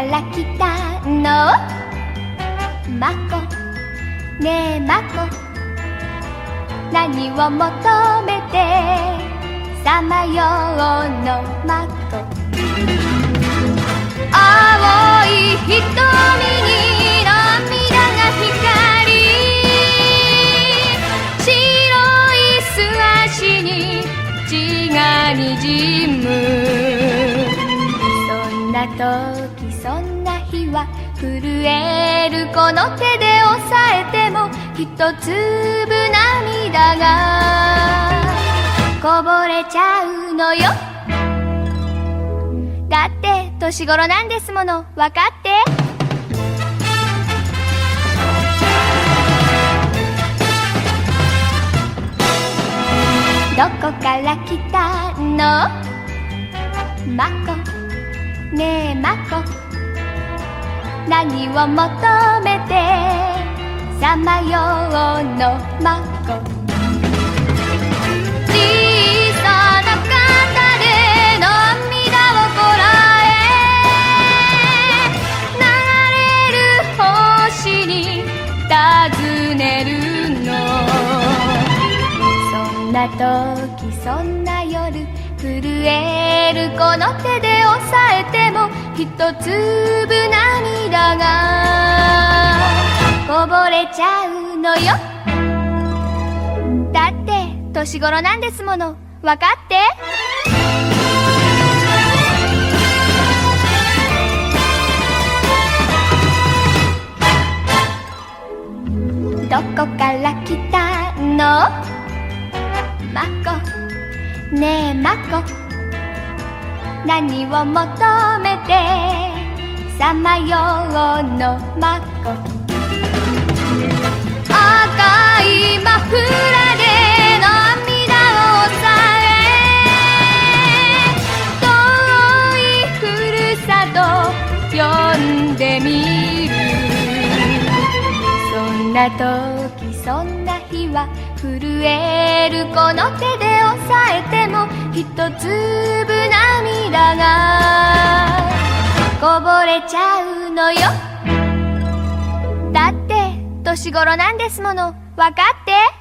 から来たの？マコねえマコ何を求めて？さまようのマコ青い瞳に涙が光り白い素足に血がにじむ。そんな時そんな日は震えるこの手で押さえても一粒涙がこぼれちゃうのよ。だって年頃なんですもの分かって？どこから来たの？マコねえ。何を求めてさまようのマコ小さな肩で涙をこらえ流れる星に尋ねるの。そんな時そんな夜震えるこの手で押さえても一粒涙がこぼれちゃうのよ。だって年頃なんですもの。分かって？どこから来たの？マコねえマコ何を求めてさまようのマコ赤いマフラーで涙を抑え遠いふるさと呼んでみる。そんな時そんな日は震えるこの手で押さえても一粒涙がこぼれちゃうのよ。だって年頃なんですもの。分かって。